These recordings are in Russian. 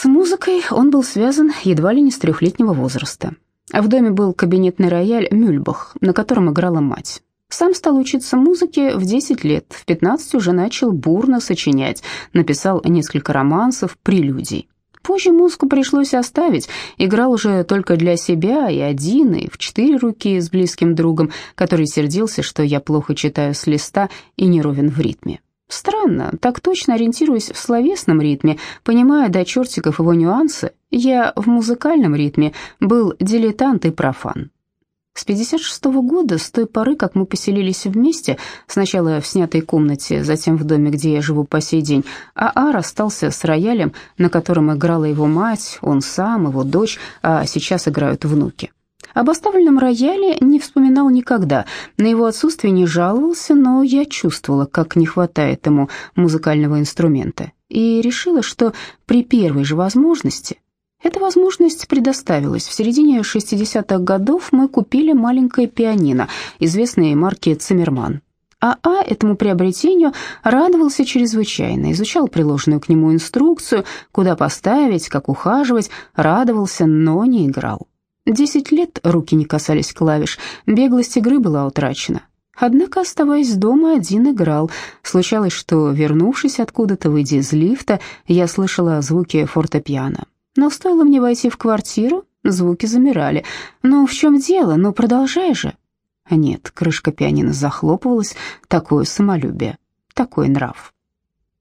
С музыкой он был связан едва ли не с трехлетнего возраста. В доме был кабинетный рояль «Мюльбах», на котором играла мать. Сам стал учиться музыке в 10 лет, в 15 уже начал бурно сочинять, написал несколько романсов, прелюдий. Позже музыку пришлось оставить, играл уже только для себя и один, и в четыре руки с близким другом, который сердился, что я плохо читаю с листа и не ровен в ритме. Странно, так точно ориентируясь в словесном ритме, понимая до чертиков его нюансы, я в музыкальном ритме был дилетант и профан. С 56 -го года, с той поры, как мы поселились вместе, сначала в снятой комнате, затем в доме, где я живу по сей день, Аа расстался с роялем, на котором играла его мать, он сам, его дочь, а сейчас играют внуки. Об оставленном рояле не вспоминал никогда, на его отсутствие не жаловался, но я чувствовала, как не хватает ему музыкального инструмента, и решила, что при первой же возможности эта возможность предоставилась. В середине 60-х годов мы купили маленькое пианино известной марки «Циммерман». АА а этому приобретению радовался чрезвычайно, изучал приложенную к нему инструкцию, куда поставить, как ухаживать, радовался, но не играл. Десять лет руки не касались клавиш, беглость игры была утрачена. Однако, оставаясь дома, один играл. Случалось, что, вернувшись откуда-то, выйдя из лифта, я слышала звуки фортепиано. Но стоило мне войти в квартиру, звуки замирали. «Ну, в чем дело? Ну, продолжай же!» Нет, крышка пианино захлопывалась. Такое самолюбие, такой нрав.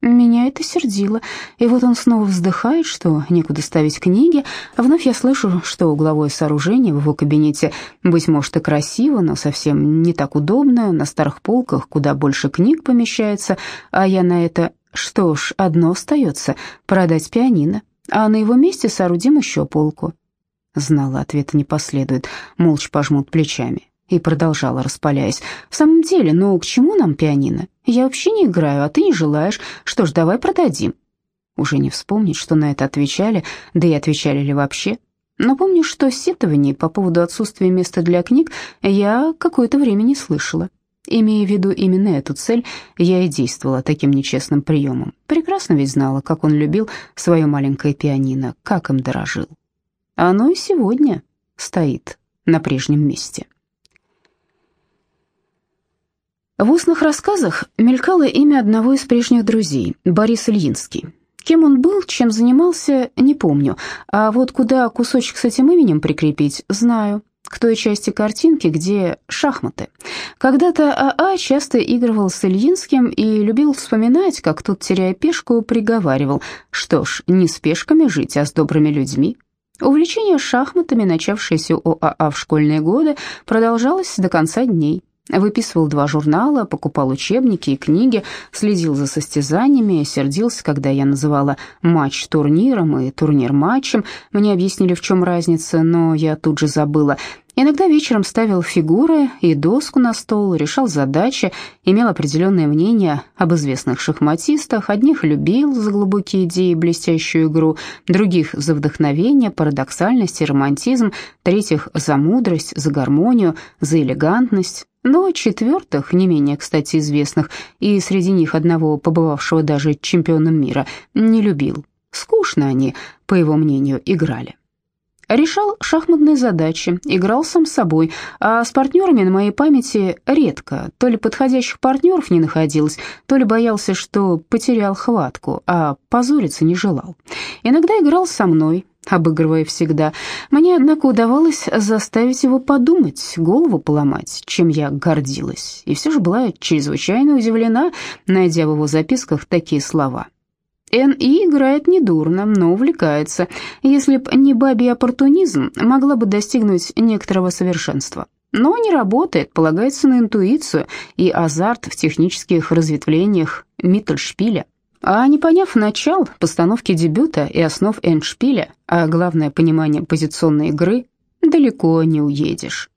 Меня это сердило, и вот он снова вздыхает, что некуда ставить книги. Вновь я слышу, что угловое сооружение в его кабинете, быть может, и красиво, но совсем не так удобно, на старых полках куда больше книг помещается, а я на это... Что ж, одно остается — продать пианино а на его месте соорудим еще полку». Знала, ответа не последует, молча пожмут плечами. И продолжала, распаляясь. «В самом деле, ну к чему нам пианино? Я вообще не играю, а ты не желаешь. Что ж, давай продадим». Уже не вспомнить, что на это отвечали, да и отвечали ли вообще. Но помню, что сетований по поводу отсутствия места для книг я какое-то время не слышала. Имея в виду именно эту цель, я и действовала таким нечестным приемом. Прекрасно ведь знала, как он любил свое маленькое пианино, как им дорожил. Оно и сегодня стоит на прежнем месте. В устных рассказах мелькало имя одного из прежних друзей, Борис Ильинский. Кем он был, чем занимался, не помню, а вот куда кусочек с этим именем прикрепить, знаю к той части картинки, где шахматы. Когда-то АА часто игрывал с Ильинским и любил вспоминать, как тот, теряя пешку, приговаривал, что ж, не с пешками жить, а с добрыми людьми. Увлечение шахматами, начавшееся у АА в школьные годы, продолжалось до конца дней. Выписывал два журнала, покупал учебники и книги, следил за состязаниями, сердился, когда я называла матч турниром и турнир матчем. Мне объяснили, в чем разница, но я тут же забыла. Иногда вечером ставил фигуры и доску на стол, решал задачи, имел определенное мнение об известных шахматистах. Одних любил за глубокие идеи и блестящую игру, других за вдохновение, парадоксальность и романтизм, третьих за мудрость, за гармонию, за элегантность но четвертых, не менее, кстати, известных, и среди них одного, побывавшего даже чемпионом мира, не любил. Скучно они, по его мнению, играли. Решал шахматные задачи, играл сам собой, а с партнерами на моей памяти редко. То ли подходящих партнеров не находилось, то ли боялся, что потерял хватку, а позориться не желал. Иногда играл со мной, обыгрывая всегда. Мне, однако, удавалось заставить его подумать, голову поломать, чем я гордилась, и все же была чрезвычайно удивлена, найдя в его записках такие слова. Н.И. играет недурно, но увлекается. Если б не бабий оппортунизм, могла бы достигнуть некоторого совершенства. Но не работает, полагается на интуицию и азарт в технических разветвлениях Миттельшпиля. А не поняв начал, постановки дебюта и основ эндшпиля, а главное понимание позиционной игры, далеко не уедешь.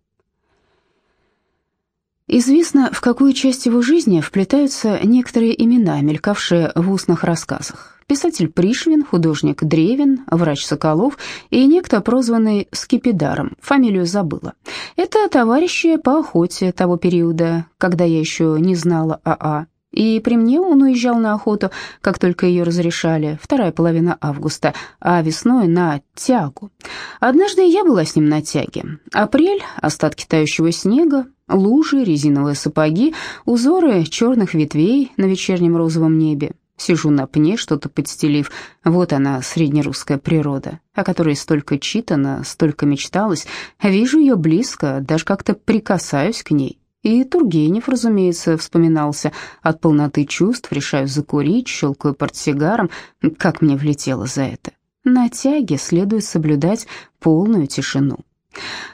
Известно, в какую часть его жизни вплетаются некоторые имена, мелькавшие в устных рассказах. Писатель Пришвин, художник Древин, врач Соколов и некто, прозванный Скипидаром, фамилию забыла. Это товарищи по охоте того периода, когда я еще не знала АА. И при мне он уезжал на охоту, как только ее разрешали, вторая половина августа, а весной на тягу. Однажды я была с ним на тяге. Апрель, остатки тающего снега, лужи, резиновые сапоги, узоры черных ветвей на вечернем розовом небе. Сижу на пне, что-то подстелив. Вот она, среднерусская природа, о которой столько читано, столько мечталось. Вижу ее близко, даже как-то прикасаюсь к ней. И Тургенев, разумеется, вспоминался. От полноты чувств решаю закурить, щелкаю портсигаром. Как мне влетело за это. На тяге следует соблюдать полную тишину.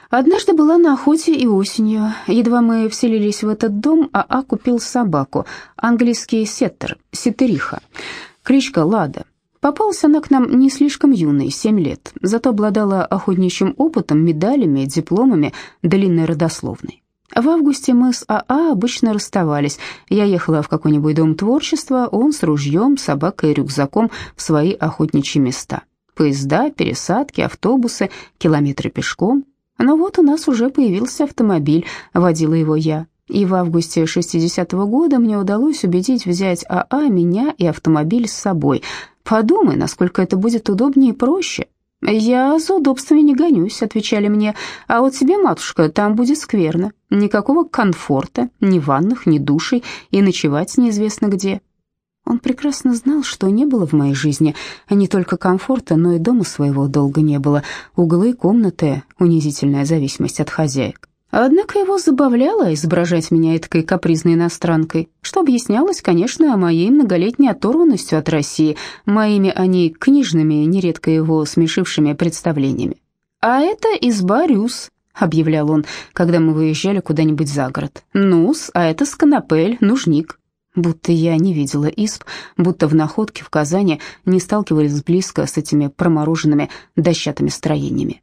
Однажды была на охоте и осенью. Едва мы вселились в этот дом, АА купил собаку, английский сеттер, сеттериха, кличка Лада. Попалась она к нам не слишком юной, семь лет, зато обладала охотничьим опытом, медалями, дипломами, длинной родословной. В августе мы с АА обычно расставались. Я ехала в какой-нибудь дом творчества, он с ружьем, собакой и рюкзаком в свои охотничьи места. Поезда, пересадки, автобусы, километры пешком. Но вот у нас уже появился автомобиль, водила его я. И в августе 60-го года мне удалось убедить взять АА, меня и автомобиль с собой. Подумай, насколько это будет удобнее и проще. «Я за удобствами не гонюсь», — отвечали мне, «а вот тебе, матушка, там будет скверно. Никакого комфорта, ни ванных, ни душей, и ночевать неизвестно где. Он прекрасно знал, что не было в моей жизни не только комфорта, но и дома своего долго не было. Углы, комнаты, унизительная зависимость от хозяек. Однако его забавляло изображать меня этой капризной иностранкой, что объяснялось, конечно, моей многолетней оторванностью от России, моими о ней книжными, нередко его смешившими представлениями. «А это изба Рюс», — объявлял он, когда мы выезжали куда-нибудь за город. «Нус, а это сканапель, нужник» будто я не видела исп, будто в находке в Казани не сталкивались близко с этими промороженными дощатыми строениями.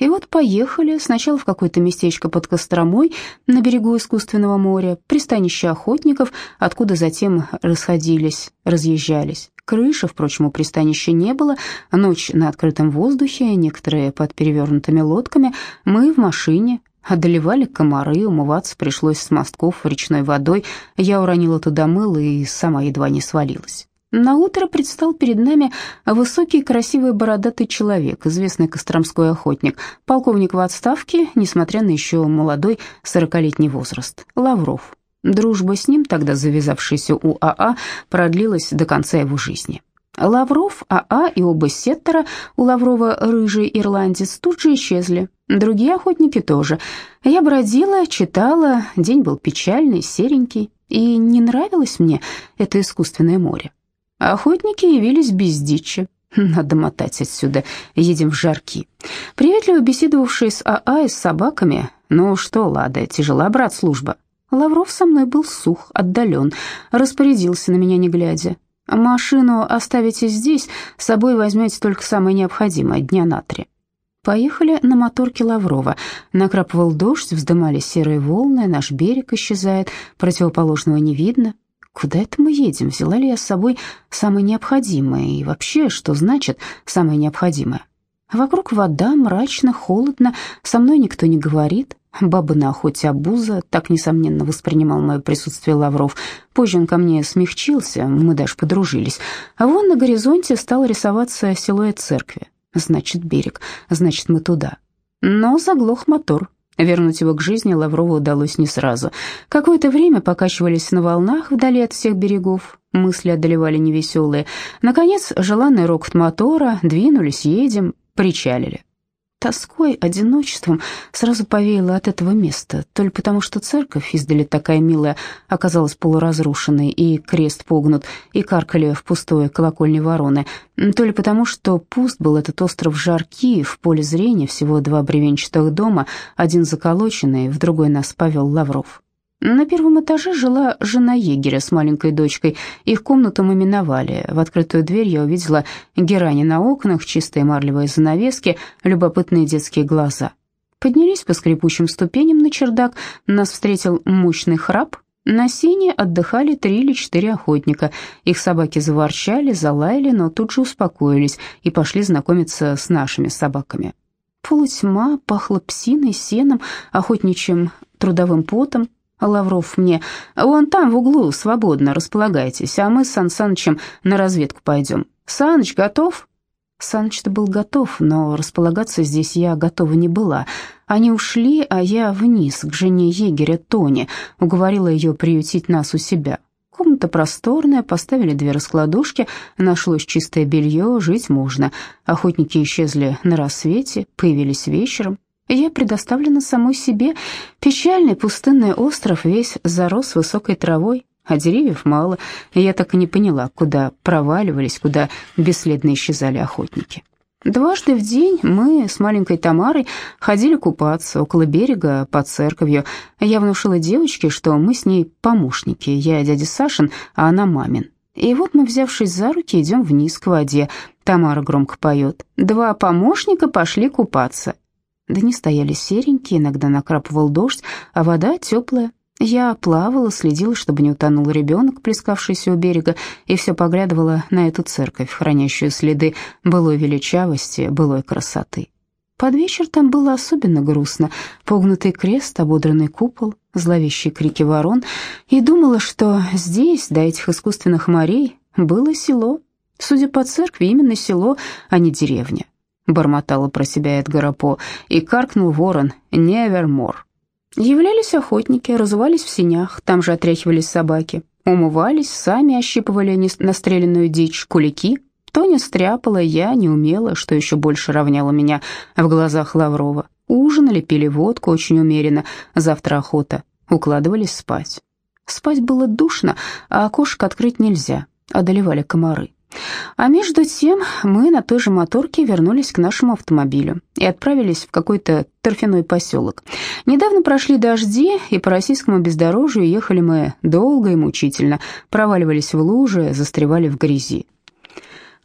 И вот поехали сначала в какое-то местечко под Костромой на берегу искусственного моря, пристанище охотников, откуда затем расходились, разъезжались. Крыши, впрочем, у пристанища не было, ночь на открытом воздухе, некоторые под перевернутыми лодками, мы в машине, Одолевали комары, умываться пришлось с мостков речной водой. Я уронила туда мыло и сама едва не свалилась. На утро предстал перед нами высокий, красивый, бородатый человек, известный костромской охотник, полковник в отставке, несмотря на еще молодой сорокалетний возраст, Лавров. Дружба с ним, тогда завязавшаяся у АА, продлилась до конца его жизни. Лавров, АА и оба сеттера, у Лаврова рыжий ирландец, тут же исчезли. Другие охотники тоже. Я бродила, читала, день был печальный, серенький, и не нравилось мне это искусственное море. Охотники явились без дичи. Надо мотать отсюда, едем в жарки. Приветливо беседовавший с АА и с собаками. Ну что, Лада, тяжела, брат, служба. Лавров со мной был сух, отдален, распорядился на меня не глядя. Машину оставите здесь, с собой возьмете только самое необходимое, дня на три. Поехали на моторке Лаврова. Накрапывал дождь, вздымались серые волны, наш берег исчезает, противоположного не видно. Куда это мы едем? Взяла ли я с собой самое необходимое? И вообще, что значит самое необходимое? Вокруг вода, мрачно, холодно, со мной никто не говорит. Баба на охоте обуза, так, несомненно, воспринимал мое присутствие Лавров. Позже он ко мне смягчился, мы даже подружились. А вон на горизонте стал рисоваться силуэт церкви. Значит, берег, значит, мы туда. Но заглох мотор. Вернуть его к жизни Лаврову удалось не сразу. Какое-то время покачивались на волнах вдали от всех берегов, мысли одолевали невеселые. Наконец, желанный рокот мотора, двинулись, едем, причалили. Тоской, одиночеством сразу повеяло от этого места, то ли потому, что церковь, издали такая милая, оказалась полуразрушенной, и крест погнут, и каркали в пустое колокольне вороны, то ли потому, что пуст был этот остров Жарки, в поле зрения всего два бревенчатых дома, один заколоченный, в другой нас повел Лавров. На первом этаже жила жена егеря с маленькой дочкой. Их комнату мы миновали. В открытую дверь я увидела герани на окнах, чистые марлевые занавески, любопытные детские глаза. Поднялись по скрипучим ступеням на чердак. Нас встретил мощный храп. На сене отдыхали три или четыре охотника. Их собаки заворчали, залаяли, но тут же успокоились и пошли знакомиться с нашими собаками. Полутьма, пахло псиной, сеном, охотничьим трудовым потом. Лавров мне, вон там в углу свободно располагайтесь, а мы с Сан Санычем на разведку пойдем. Саныч готов?» Саныч-то был готов, но располагаться здесь я готова не была. Они ушли, а я вниз, к жене егеря Тони, уговорила ее приютить нас у себя. Комната просторная, поставили две раскладушки, нашлось чистое белье, жить можно. Охотники исчезли на рассвете, появились вечером. Я предоставлена самой себе. Печальный пустынный остров весь зарос высокой травой, а деревьев мало, я так и не поняла, куда проваливались, куда бесследно исчезали охотники. Дважды в день мы с маленькой Тамарой ходили купаться около берега под церковью. Я внушила девочке, что мы с ней помощники, я дядя Сашин, а она мамин. И вот мы, взявшись за руки, идем вниз к воде. Тамара громко поет. Два помощника пошли купаться. Дни стояли серенькие, иногда накрапывал дождь, а вода теплая. Я плавала, следила, чтобы не утонул ребенок, плескавшийся у берега, и все поглядывала на эту церковь, хранящую следы былой величавости, былой красоты. Под вечер там было особенно грустно. Погнутый крест, ободранный купол, зловещие крики ворон. И думала, что здесь, до этих искусственных морей, было село. Судя по церкви, именно село, а не деревня. Бормотала про себя Эдгара По, и каркнул ворон «Невермор». Являлись охотники, разувались в синях, там же отряхивались собаки, умывались, сами ощипывали настреленную дичь, кулики. Тоня стряпала, я не умела, что еще больше равняло меня в глазах Лаврова. Ужинали, пили водку очень умеренно, завтра охота, укладывались спать. Спать было душно, а окошко открыть нельзя, одолевали комары. А между тем мы на той же моторке вернулись к нашему автомобилю и отправились в какой-то торфяной поселок. Недавно прошли дожди, и по российскому бездорожью ехали мы долго и мучительно, проваливались в лужи, застревали в грязи.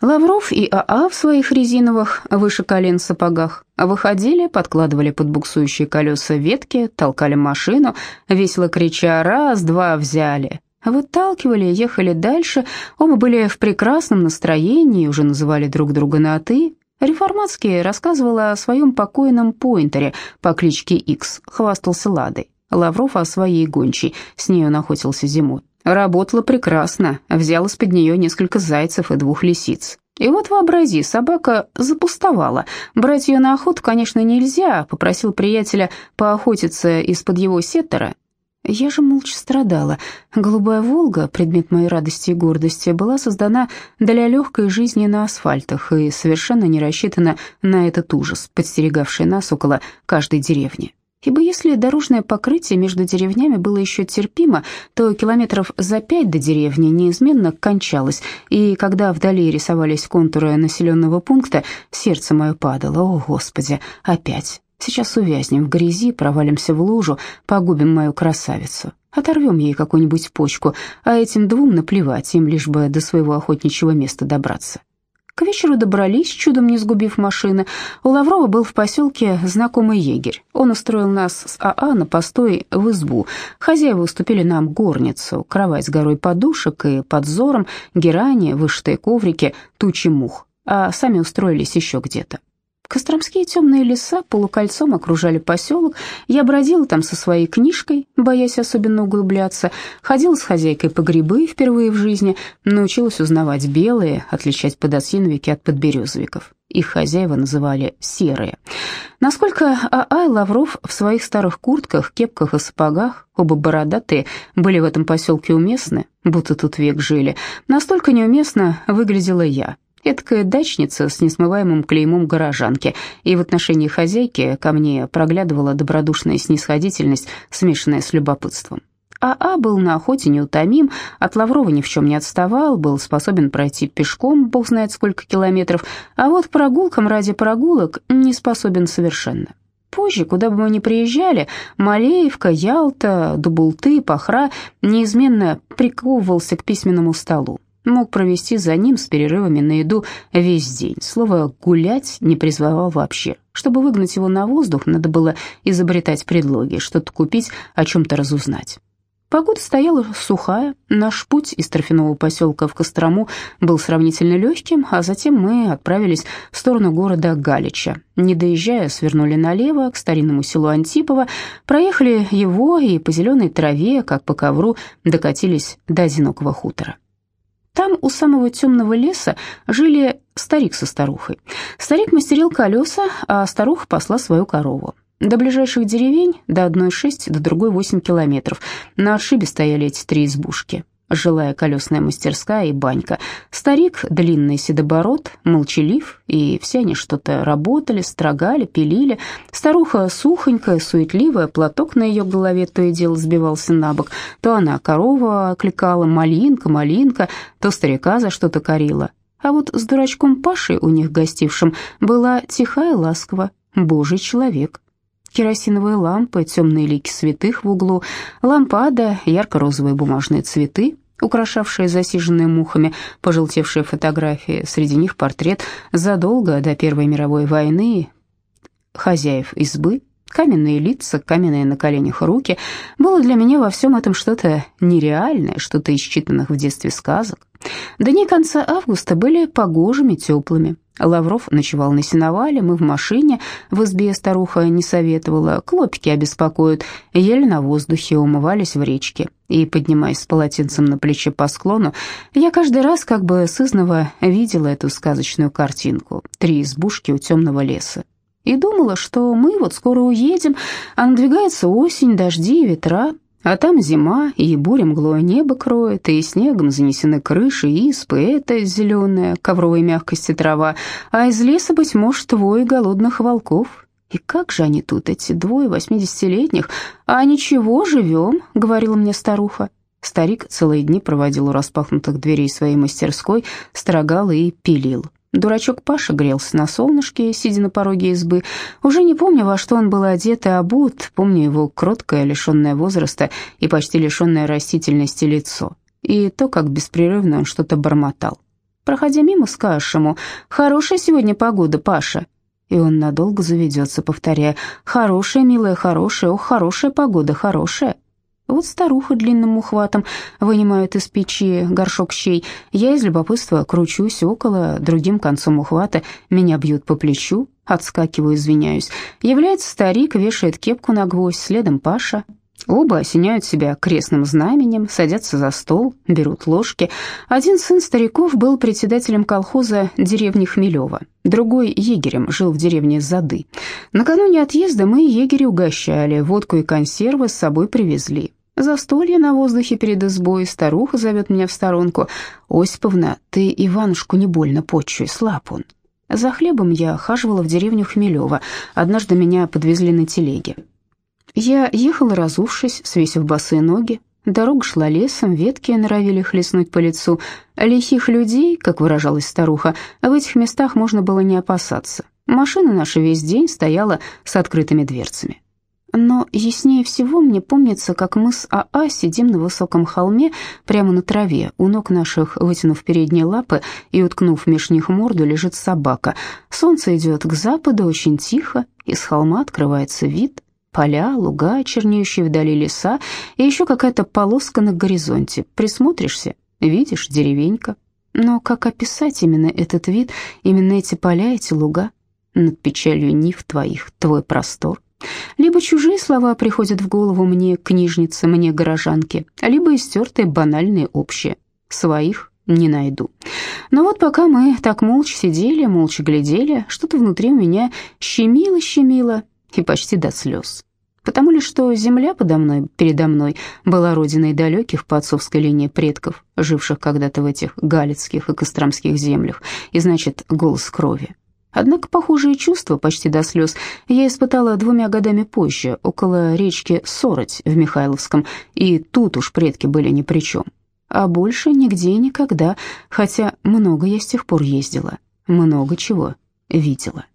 Лавров и АА в своих резиновых, выше колен сапогах, выходили, подкладывали под буксующие колеса ветки, толкали машину, весело крича «раз-два взяли», Выталкивали, ехали дальше, оба были в прекрасном настроении, уже называли друг друга на «ты». Реформатский рассказывал о своем покойном поинтере по кличке Икс, хвастался Ладой. Лавров о своей гончей, с ней он охотился зимой. Работала прекрасно, взял из-под нее несколько зайцев и двух лисиц. И вот вообрази, собака запустовала. Брать ее на охоту, конечно, нельзя, попросил приятеля поохотиться из-под его сеттера, я же молча страдала. Голубая «Волга», предмет моей радости и гордости, была создана для легкой жизни на асфальтах и совершенно не рассчитана на этот ужас, подстерегавший нас около каждой деревни. Ибо если дорожное покрытие между деревнями было еще терпимо, то километров за пять до деревни неизменно кончалось, и когда вдали рисовались контуры населенного пункта, сердце мое падало, о, Господи, опять. Сейчас увязнем в грязи, провалимся в лужу, погубим мою красавицу. Оторвем ей какую-нибудь почку, а этим двум наплевать, им лишь бы до своего охотничьего места добраться. К вечеру добрались, чудом не сгубив машины. У Лаврова был в поселке знакомый егерь. Он устроил нас с АА на постой в избу. Хозяева уступили нам горницу, кровать с горой подушек и подзором, герани, вышитые коврики, тучи мух. А сами устроились еще где-то. Костромские темные леса полукольцом окружали поселок. Я бродила там со своей книжкой, боясь особенно углубляться, ходила с хозяйкой по грибы впервые в жизни, научилась узнавать белые, отличать подосиновики от подберезовиков. Их хозяева называли серые. Насколько Аа и Лавров в своих старых куртках, кепках и сапогах, оба бородатые, были в этом поселке уместны, будто тут век жили, настолько неуместно выглядела я, Эдакая дачница с несмываемым клеймом горожанки, и в отношении хозяйки ко мне проглядывала добродушная снисходительность, смешанная с любопытством. АА был на охоте неутомим, от Лаврова ни в чем не отставал, был способен пройти пешком, бог знает сколько километров, а вот прогулкам ради прогулок не способен совершенно. Позже, куда бы мы ни приезжали, Малеевка, Ялта, Дубулты, Пахра неизменно приковывался к письменному столу мог провести за ним с перерывами на еду весь день. Слово «гулять» не призвал вообще. Чтобы выгнать его на воздух, надо было изобретать предлоги, что-то купить, о чем-то разузнать. Погода стояла сухая, наш путь из торфяного поселка в Кострому был сравнительно легким, а затем мы отправились в сторону города Галича. Не доезжая, свернули налево к старинному селу Антипово, проехали его и по зеленой траве, как по ковру, докатились до одинокого хутора. Там, у самого темного леса, жили старик со старухой. Старик мастерил колеса, а старуха пасла свою корову. До ближайших деревень, до одной шесть, до другой восемь километров. На отшибе стояли эти три избушки. Жилая колесная мастерская и банька. Старик, длинный седобород, молчалив, и все они что-то работали, строгали, пилили. Старуха сухонькая, суетливая, платок на ее голове то и дело сбивался на бок. То она корова окликала «малинка, малинка», то старика за что-то корила. А вот с дурачком Пашей, у них гостившим, была тихая ласкова, божий человек керосиновые лампы, темные лики святых в углу, лампада, ярко-розовые бумажные цветы, украшавшие засиженные мухами пожелтевшие фотографии, среди них портрет задолго до Первой мировой войны хозяев избы, каменные лица, каменные на коленях руки. Было для меня во всем этом что-то нереальное, что-то из читанных в детстве сказок. Дни конца августа были погожими, теплыми. Лавров ночевал на сеновале, мы в машине, в избе старуха не советовала, клопики обеспокоят, еле на воздухе, умывались в речке. И, поднимаясь с полотенцем на плече по склону, я каждый раз как бы сызново видела эту сказочную картинку. Три избушки у темного леса. И думала, что мы вот скоро уедем, а надвигается осень, дожди и ветра, а там зима, и буря мглое небо кроет, и снегом занесены крыши, испы, это зеленая ковровой мягкости трава, а из леса, быть может, твой голодных волков. И как же они тут, эти двое восьмидесятилетних? А ничего, живем, говорила мне старуха. Старик целые дни проводил у распахнутых дверей своей мастерской, строгал и пилил. Дурачок Паша грелся на солнышке, сидя на пороге избы. Уже не помню, во что он был одет и обут, помню его кроткое, лишенное возраста и почти лишенное растительности лицо. И то, как беспрерывно он что-то бормотал. Проходя мимо, скажешь ему «Хорошая сегодня погода, Паша». И он надолго заведется, повторяя «Хорошая, милая, хорошая, ох, хорошая погода, хорошая». Вот старуха длинным ухватом вынимает из печи горшок щей. Я из любопытства кручусь около, другим концом ухвата меня бьют по плечу, отскакиваю, извиняюсь. Является старик, вешает кепку на гвоздь, следом Паша. Оба осеняют себя крестным знаменем, садятся за стол, берут ложки. Один сын стариков был председателем колхоза деревни Хмелева, другой — егерем, жил в деревне Зады. Накануне отъезда мы егеря угощали, водку и консервы с собой привезли. Застолье на воздухе перед избой, старуха зовет меня в сторонку. «Осиповна, ты Иванушку не больно почуй, слаб он». За хлебом я хаживала в деревню Хмелева. Однажды меня подвезли на телеге. Я ехала, разувшись, свесив босые ноги. Дорога шла лесом, ветки норовили хлестнуть по лицу. Лихих людей, как выражалась старуха, в этих местах можно было не опасаться. Машина наша весь день стояла с открытыми дверцами. Но яснее всего мне помнится, как мы с АА сидим на высоком холме прямо на траве. У ног наших, вытянув передние лапы и уткнув меж них морду, лежит собака. Солнце идет к западу очень тихо, из холма открывается вид. Поля, луга, чернеющие вдали леса и еще какая-то полоска на горизонте. Присмотришься, видишь деревенька. Но как описать именно этот вид, именно эти поля, эти луга? Над печалью нив твоих, твой простор. Либо чужие слова приходят в голову мне, книжнице, мне, горожанке, либо истертые, банальные, общие. Своих не найду. Но вот пока мы так молча сидели, молча глядели, что-то внутри у меня щемило-щемило и почти до слез. Потому ли, что земля подо мной, передо мной, была родиной далеких по отцовской линии предков, живших когда-то в этих галицких и костромских землях, и, значит, голос крови. Однако похожие чувства, почти до слез, я испытала двумя годами позже, около речки Сороть в Михайловском, и тут уж предки были ни при чем. А больше нигде и никогда, хотя много я с тех пор ездила, много чего видела.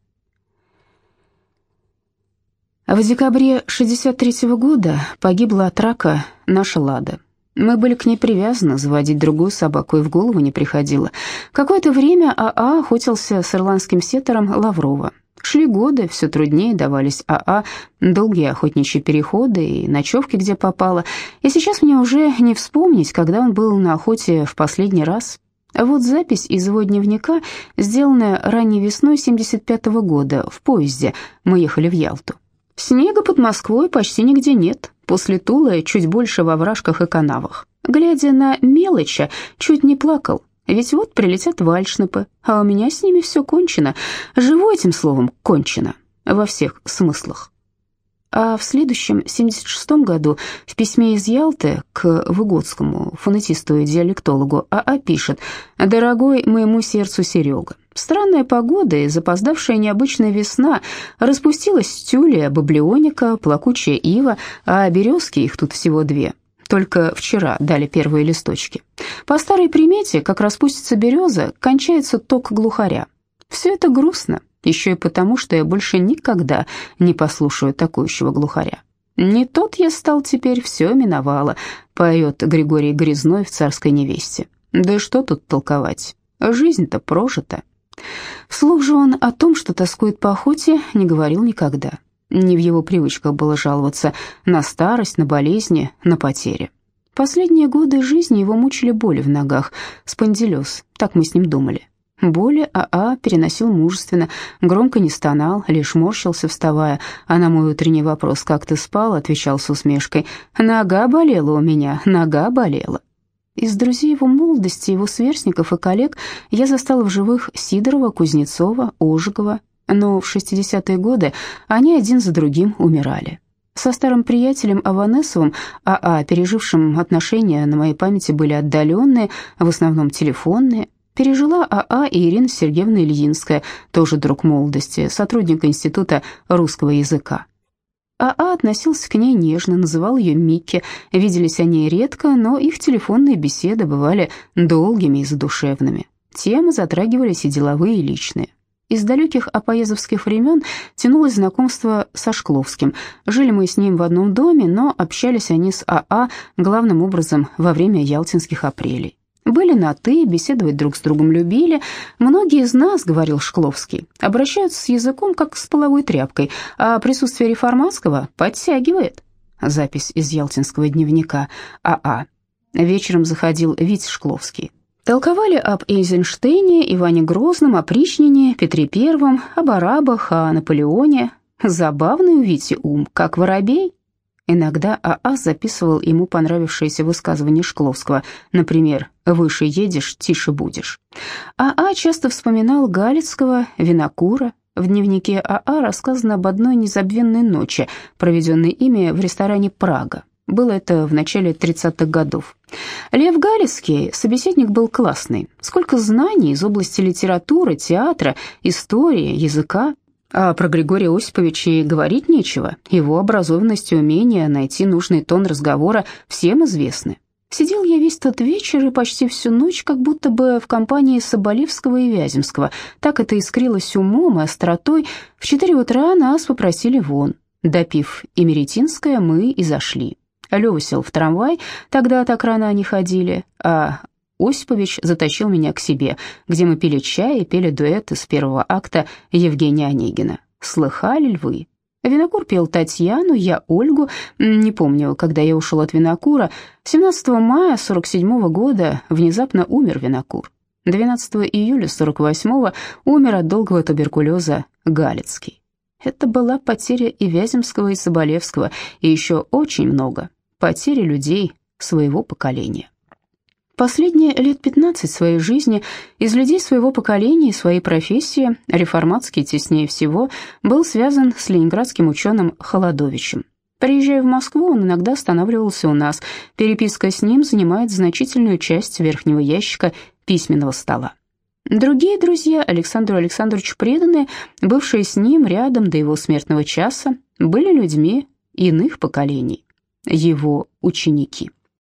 В декабре 63 -го года погибла от рака наша Лада. Мы были к ней привязаны, заводить другую собаку и в голову не приходило. Какое-то время АА охотился с ирландским сеттером Лаврова. Шли годы, все труднее давались АА, долгие охотничьи переходы и ночевки, где попало. И сейчас мне уже не вспомнить, когда он был на охоте в последний раз. А вот запись из его дневника, сделанная ранней весной 75 -го года в поезде. Мы ехали в Ялту. Снега под Москвой почти нигде нет. После Тулы чуть больше во вражках и канавах. Глядя на мелочи, чуть не плакал. Ведь вот прилетят вальшнепы, а у меня с ними все кончено. Живу этим словом «кончено» во всех смыслах. А в следующем, 76 году, в письме из Ялты к Выгодскому фонетисту и диалектологу АА пишет «Дорогой моему сердцу Серега, странная погода и запоздавшая необычная весна, распустилась тюлия, баблионика, плакучая ива, а березки, их тут всего две, только вчера дали первые листочки. По старой примете, как распустится береза, кончается ток глухаря. Все это грустно, еще и потому, что я больше никогда не послушаю такущего глухаря. Не тот я стал теперь, все миновало, поет Григорий Грязной в «Царской невесте». Да что тут толковать? Жизнь-то прожита. Вслух же он о том, что тоскует по охоте, не говорил никогда. Не в его привычках было жаловаться на старость, на болезни, на потери. Последние годы жизни его мучили боли в ногах, спондилез, так мы с ним думали. Боли АА переносил мужественно, громко не стонал, лишь морщился, вставая, а на мой утренний вопрос «Как ты спал?» отвечал с усмешкой «Нога болела у меня, нога болела». Из друзей его молодости, его сверстников и коллег я застал в живых Сидорова, Кузнецова, Ожегова, но в 60-е годы они один за другим умирали. Со старым приятелем Аванесовым, АА, пережившим отношения на моей памяти были отдаленные, в основном телефонные, пережила АА и Ирина Сергеевна Ильинская, тоже друг молодости, сотрудник Института русского языка. АА относился к ней нежно, называл ее Микки, виделись они редко, но их телефонные беседы бывали долгими и задушевными. Темы затрагивались и деловые, и личные. Из далеких апоезовских времен тянулось знакомство со Шкловским. Жили мы с ним в одном доме, но общались они с АА главным образом во время ялтинских апрелей. Были на «ты», беседовать друг с другом любили. Многие из нас, говорил Шкловский, обращаются с языком как с половой тряпкой, а присутствие реформатского подтягивает. Запись из ялтинского дневника АА. Вечером заходил Витя Шкловский. Толковали об Эйзенштейне, Иване Грозном, опричнине, Петре Первом, об арабах, о Наполеоне. Забавный у Вити ум, как воробей. Иногда АА записывал ему понравившееся высказывание Шкловского, например, «Выше едешь, тише будешь». АА часто вспоминал Галицкого, Винокура. В дневнике АА рассказано об одной незабвенной ночи, проведенной ими в ресторане «Прага». Было это в начале 30-х годов. Лев Галицкий, собеседник был классный. Сколько знаний из области литературы, театра, истории, языка. А про Григория Осиповича и говорить нечего. Его образованность и умение найти нужный тон разговора всем известны. Сидел я весь тот вечер и почти всю ночь, как будто бы в компании Соболевского и Вяземского. Так это искрилось умом и остротой. В четыре утра нас попросили вон. Допив Эмеретинское, мы и зашли. Лёва сел в трамвай, тогда так рано они ходили, а Осипович затащил меня к себе, где мы пили чай и пели дуэт из первого акта Евгения Онегина. «Слыхали львы?» Винокур пел Татьяну, я Ольгу. Не помню, когда я ушел от Винокура. 17 мая 47 -го года внезапно умер Винокур. 12 июля 48 умер от долгого туберкулеза Галицкий. Это была потеря и Вяземского, и Соболевского, и еще очень много потери людей своего поколения. Последние лет 15 своей жизни из людей своего поколения и своей профессии реформатский теснее всего был связан с ленинградским ученым Холодовичем. Приезжая в Москву, он иногда останавливался у нас. Переписка с ним занимает значительную часть верхнего ящика письменного стола. Другие друзья Александру Александровичу преданные, бывшие с ним рядом до его смертного часа, были людьми иных поколений его ученики.